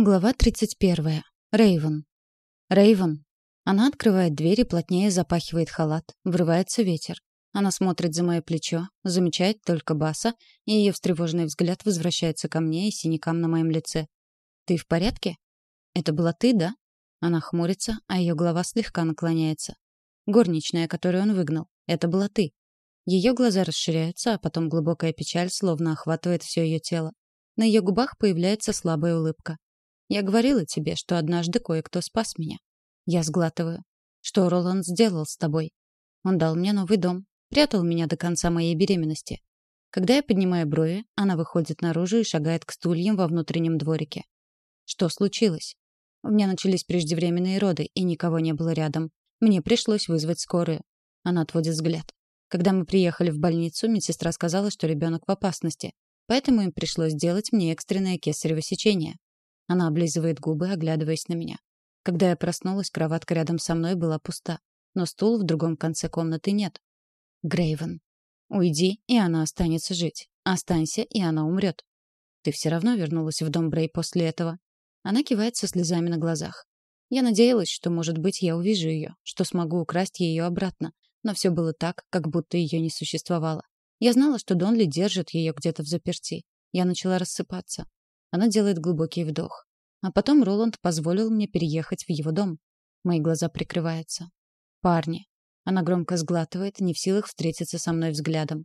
Глава 31. Рейвен. Рейвен. Она открывает дверь и плотнее запахивает халат. Врывается ветер. Она смотрит за мое плечо, замечает только Баса, и ее встревоженный взгляд возвращается ко мне и синякам на моем лице. «Ты в порядке?» «Это была ты, да?» Она хмурится, а ее голова слегка наклоняется. «Горничная, которую он выгнал. Это была ты». Ее глаза расширяются, а потом глубокая печаль словно охватывает все ее тело. На ее губах появляется слабая улыбка. Я говорила тебе, что однажды кое-кто спас меня. Я сглатываю. Что Роланд сделал с тобой? Он дал мне новый дом, прятал меня до конца моей беременности. Когда я поднимаю брови, она выходит наружу и шагает к стульям во внутреннем дворике. Что случилось? У меня начались преждевременные роды, и никого не было рядом. Мне пришлось вызвать скорую. Она отводит взгляд. Когда мы приехали в больницу, медсестра сказала, что ребенок в опасности, поэтому им пришлось сделать мне экстренное кесарево сечение. Она облизывает губы, оглядываясь на меня. Когда я проснулась, кроватка рядом со мной была пуста, но стул в другом конце комнаты нет. Грейвен. Уйди, и она останется жить. Останься, и она умрет. Ты все равно вернулась в дом Брей после этого. Она кивает со слезами на глазах. Я надеялась, что, может быть, я увижу ее, что смогу украсть ее обратно. Но все было так, как будто ее не существовало. Я знала, что Донли держит ее где-то в заперти. Я начала рассыпаться. Она делает глубокий вдох. А потом Роланд позволил мне переехать в его дом. Мои глаза прикрываются. Парни. Она громко сглатывает, не в силах встретиться со мной взглядом.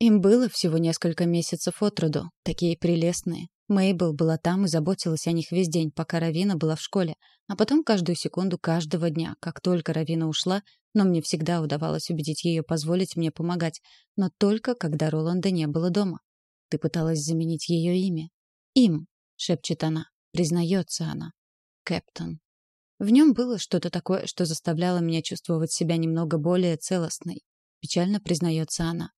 Им было всего несколько месяцев от роду, такие прелестные. Мейбл была там и заботилась о них весь день, пока Равина была в школе, а потом каждую секунду каждого дня, как только Равина ушла, но мне всегда удавалось убедить ее позволить мне помогать, но только когда Роланда не было дома. Ты пыталась заменить ее имя, «Им», — шепчет она, признается она. «Кэптон». В нем было что-то такое, что заставляло меня чувствовать себя немного более целостной. Печально признается она.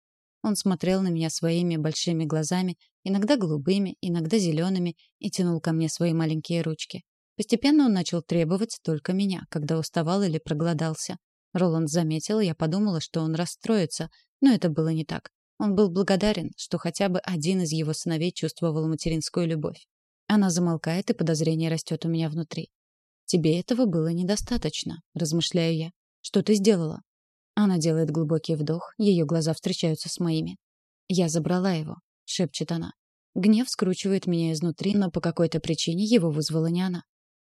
Он смотрел на меня своими большими глазами, иногда голубыми, иногда зелеными, и тянул ко мне свои маленькие ручки. Постепенно он начал требовать только меня, когда уставал или проголодался. Роланд заметил, я подумала, что он расстроится, но это было не так. Он был благодарен, что хотя бы один из его сыновей чувствовал материнскую любовь. Она замолкает, и подозрение растет у меня внутри. «Тебе этого было недостаточно», — размышляю я. «Что ты сделала?» Она делает глубокий вдох, ее глаза встречаются с моими. «Я забрала его», — шепчет она. Гнев скручивает меня изнутри, но по какой-то причине его вызвала не она.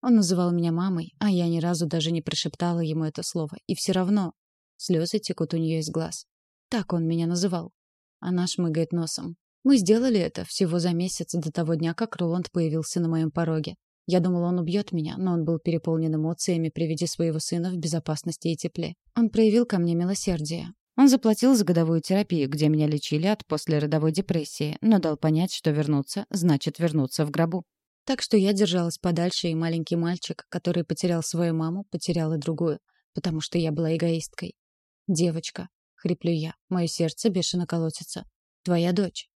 Он называл меня мамой, а я ни разу даже не прошептала ему это слово. И все равно слезы текут у нее из глаз. Так он меня называл. Она шмыгает носом. Мы сделали это всего за месяц до того дня, как Роланд появился на моем пороге. Я думала, он убьет меня, но он был переполнен эмоциями при виде своего сына в безопасности и тепле. Он проявил ко мне милосердие. Он заплатил за годовую терапию, где меня лечили от послеродовой депрессии, но дал понять, что вернуться значит вернуться в гробу. Так что я держалась подальше, и маленький мальчик, который потерял свою маму, потерял и другую, потому что я была эгоисткой. Девочка, Хриплю я. Мое сердце бешено колотится. Твоя дочь.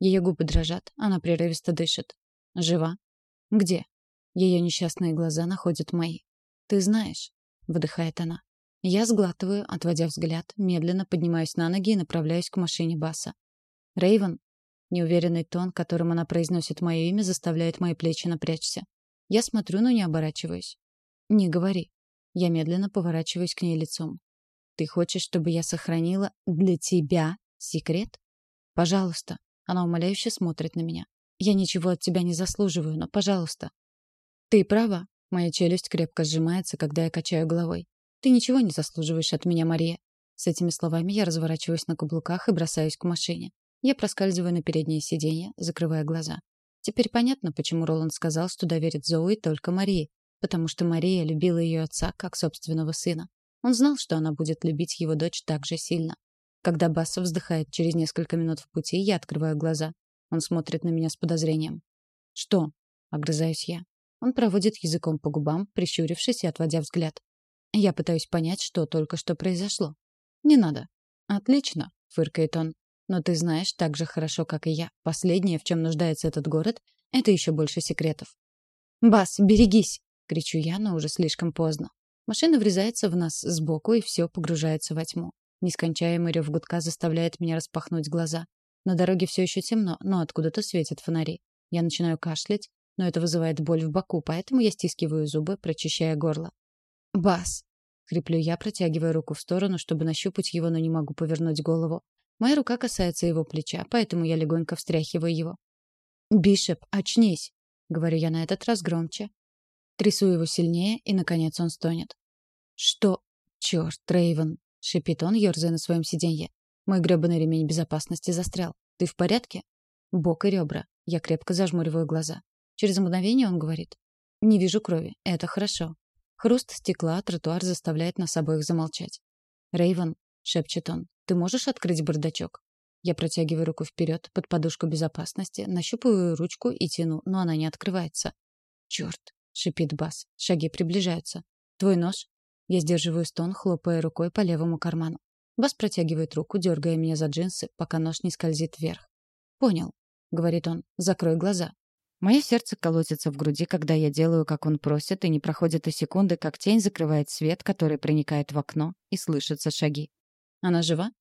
Ее губы дрожат. Она прерывисто дышит. Жива? Где? Ее несчастные глаза находят мои. Ты знаешь, выдыхает она. Я сглатываю, отводя взгляд, медленно поднимаюсь на ноги и направляюсь к машине Баса. Рейвен, неуверенный тон, которым она произносит мое имя, заставляет мои плечи напрячься. Я смотрю, но не оборачиваюсь. Не говори. Я медленно поворачиваюсь к ней лицом. Ты хочешь, чтобы я сохранила для тебя секрет? Пожалуйста. Она умоляюще смотрит на меня. Я ничего от тебя не заслуживаю, но, пожалуйста. Ты права. Моя челюсть крепко сжимается, когда я качаю головой. Ты ничего не заслуживаешь от меня, Мария. С этими словами я разворачиваюсь на каблуках и бросаюсь к машине. Я проскальзываю на переднее сиденье, закрывая глаза. Теперь понятно, почему Роланд сказал, что доверит Зоуи только Марии, потому что Мария любила ее отца как собственного сына. Он знал, что она будет любить его дочь так же сильно. Когда Басса вздыхает через несколько минут в пути, я открываю глаза. Он смотрит на меня с подозрением. «Что?» — огрызаюсь я. Он проводит языком по губам, прищурившись и отводя взгляд. Я пытаюсь понять, что только что произошло. «Не надо». «Отлично», — фыркает он. «Но ты знаешь так же хорошо, как и я. Последнее, в чем нуждается этот город, — это еще больше секретов». «Бас, берегись!» — кричу я, но уже слишком поздно. Машина врезается в нас сбоку, и все погружается во тьму. Нескончаемый рев гудка заставляет меня распахнуть глаза. На дороге все еще темно, но откуда-то светят фонари. Я начинаю кашлять, но это вызывает боль в боку, поэтому я стискиваю зубы, прочищая горло. «Бас!» — хриплю я, протягивая руку в сторону, чтобы нащупать его, но не могу повернуть голову. Моя рука касается его плеча, поэтому я легонько встряхиваю его. «Бишоп, очнись!» — говорю я на этот раз громче. Трясу его сильнее, и, наконец, он стонет. «Что? Чёрт, Трейвен!» — шипит он, ёрзая на своем сиденье. «Мой грёбаный ремень безопасности застрял. Ты в порядке?» Бок и ребра. Я крепко зажмуриваю глаза. Через мгновение он говорит. «Не вижу крови. Это хорошо». Хруст стекла, тротуар заставляет нас обоих замолчать. Рейвен, шепчет он, — «ты можешь открыть бардачок?» Я протягиваю руку вперед под подушку безопасности, нащупываю ручку и тяну, но она не открывается. «Черт!» — шипит Бас. Шаги приближаются. «Твой нож?» Я сдерживаю стон, хлопая рукой по левому карману. Бас протягивает руку, дергая меня за джинсы, пока нож не скользит вверх. «Понял», — говорит он. «Закрой глаза». Мое сердце колотится в груди, когда я делаю, как он просит, и не проходит и секунды, как тень закрывает свет, который проникает в окно, и слышатся шаги. «Она жива?»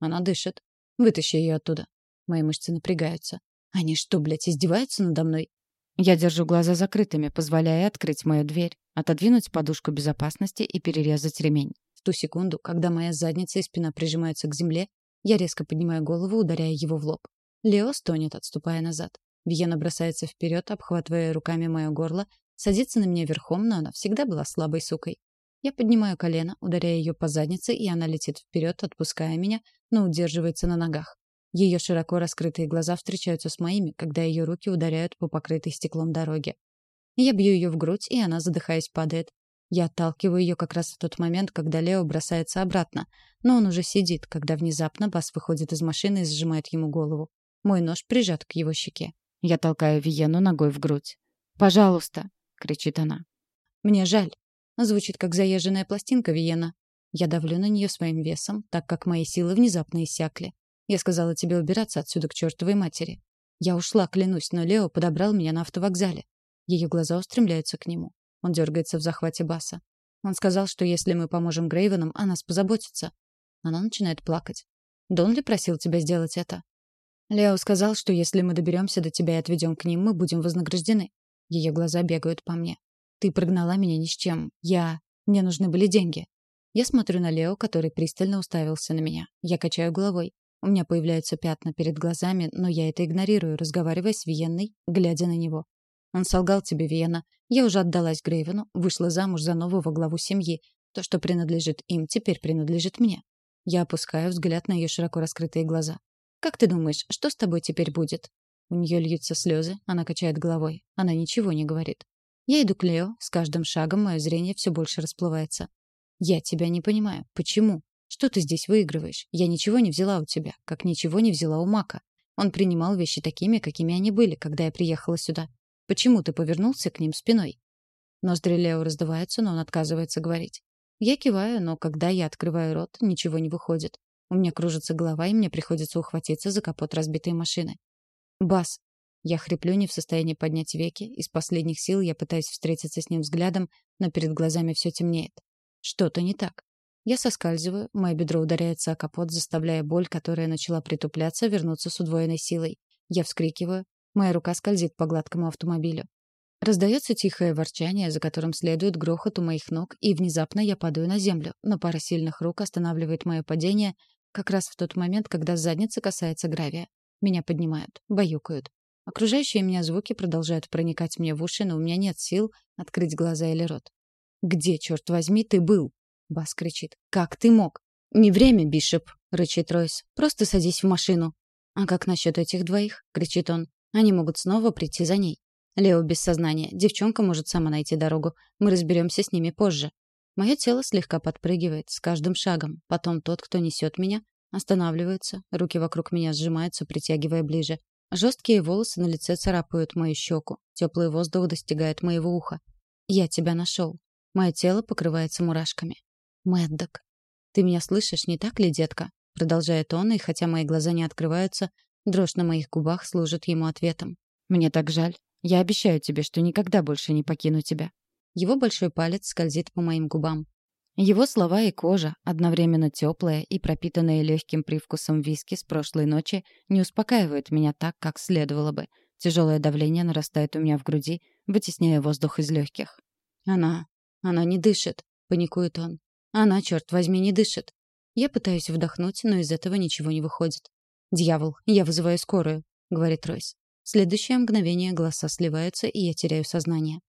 «Она дышит», Вытащи ее оттуда. Мои мышцы напрягаются. Они что, блядь, издеваются надо мной? Я держу глаза закрытыми, позволяя открыть мою дверь, отодвинуть подушку безопасности и перерезать ремень. В ту секунду, когда моя задница и спина прижимаются к земле, я резко поднимаю голову, ударяя его в лоб. Лео стонет, отступая назад. Вьена бросается вперед, обхватывая руками мое горло, садится на меня верхом, но она всегда была слабой сукой. Я поднимаю колено, ударяя ее по заднице, и она летит вперед, отпуская меня, но удерживается на ногах. Ее широко раскрытые глаза встречаются с моими, когда ее руки ударяют по покрытой стеклом дороге. Я бью ее в грудь, и она, задыхаясь, падает. Я отталкиваю ее как раз в тот момент, когда Лео бросается обратно, но он уже сидит, когда внезапно Бас выходит из машины и сжимает ему голову. Мой нож прижат к его щеке. Я толкаю Виену ногой в грудь. «Пожалуйста!» — кричит она. «Мне жаль», Звучит как заезженная пластинка Виена. Я давлю на нее своим весом, так как мои силы внезапно иссякли. Я сказала тебе убираться отсюда к чертовой матери. Я ушла, клянусь, но Лео подобрал меня на автовокзале. Ее глаза устремляются к нему. Он дергается в захвате баса. Он сказал, что если мы поможем Грейвенам, о нас позаботится. Она начинает плакать. Донли просил тебя сделать это. Лео сказал, что если мы доберемся до тебя и отведем к ним, мы будем вознаграждены. Ее глаза бегают по мне. Ты прогнала меня ни с чем. Я... Мне нужны были деньги. Я смотрю на Лео, который пристально уставился на меня. Я качаю головой. У меня появляются пятна перед глазами, но я это игнорирую, разговаривая с Виенной, глядя на него. Он солгал тебе, Виена. Я уже отдалась Грейвену, вышла замуж за нового главу семьи. То, что принадлежит им, теперь принадлежит мне. Я опускаю взгляд на ее широко раскрытые глаза. Как ты думаешь, что с тобой теперь будет? У нее льются слезы, она качает головой. Она ничего не говорит. Я иду к Лео, с каждым шагом мое зрение все больше расплывается. Я тебя не понимаю. Почему? Что ты здесь выигрываешь? Я ничего не взяла у тебя, как ничего не взяла у Мака. Он принимал вещи такими, какими они были, когда я приехала сюда. Почему ты повернулся к ним спиной? Ноздри Лео раздуваются, но он отказывается говорить. Я киваю, но когда я открываю рот, ничего не выходит. У меня кружится голова, и мне приходится ухватиться за капот разбитой машины. «Бас, я хриплю, не в состоянии поднять веки. Из последних сил я пытаюсь встретиться с ним взглядом, но перед глазами все темнеет. Что-то не так. Я соскальзываю, мое бедро ударяется о капот, заставляя боль, которая начала притупляться, вернуться с удвоенной силой. Я вскрикиваю. Моя рука скользит по гладкому автомобилю. Раздается тихое ворчание, за которым следует грохот у моих ног, и внезапно я падаю на землю, но пара сильных рук останавливает мое падение как раз в тот момент, когда задница касается гравия. Меня поднимают, баюкают. Окружающие меня звуки продолжают проникать мне в уши, но у меня нет сил открыть глаза или рот. «Где, черт возьми, ты был?» Бас кричит. «Как ты мог?» «Не время, Бишоп!» — рычит Ройс. «Просто садись в машину». «А как насчет этих двоих?» — кричит он. «Они могут снова прийти за ней». Лео без сознания. Девчонка может сама найти дорогу. Мы разберемся с ними позже. Мое тело слегка подпрыгивает с каждым шагом. Потом тот, кто несет меня, останавливается. Руки вокруг меня сжимаются, притягивая ближе. Жесткие волосы на лице царапают мою щеку. Теплый воздух достигает моего уха. Я тебя нашел. Мое тело покрывается мурашками. Мэддок. Ты меня слышишь, не так ли, детка? Продолжает он, и хотя мои глаза не открываются, дрожь на моих губах служит ему ответом. Мне так жаль. Я обещаю тебе, что никогда больше не покину тебя. Его большой палец скользит по моим губам. Его слова и кожа, одновременно теплая и пропитанная легким привкусом виски с прошлой ночи, не успокаивают меня так, как следовало бы. Тяжелое давление нарастает у меня в груди, вытесняя воздух из легких. «Она... она не дышит», — паникует он. «Она, черт возьми, не дышит». Я пытаюсь вдохнуть, но из этого ничего не выходит. «Дьявол, я вызываю скорую», — говорит Ройс. В следующее мгновение голоса сливаются, и я теряю сознание.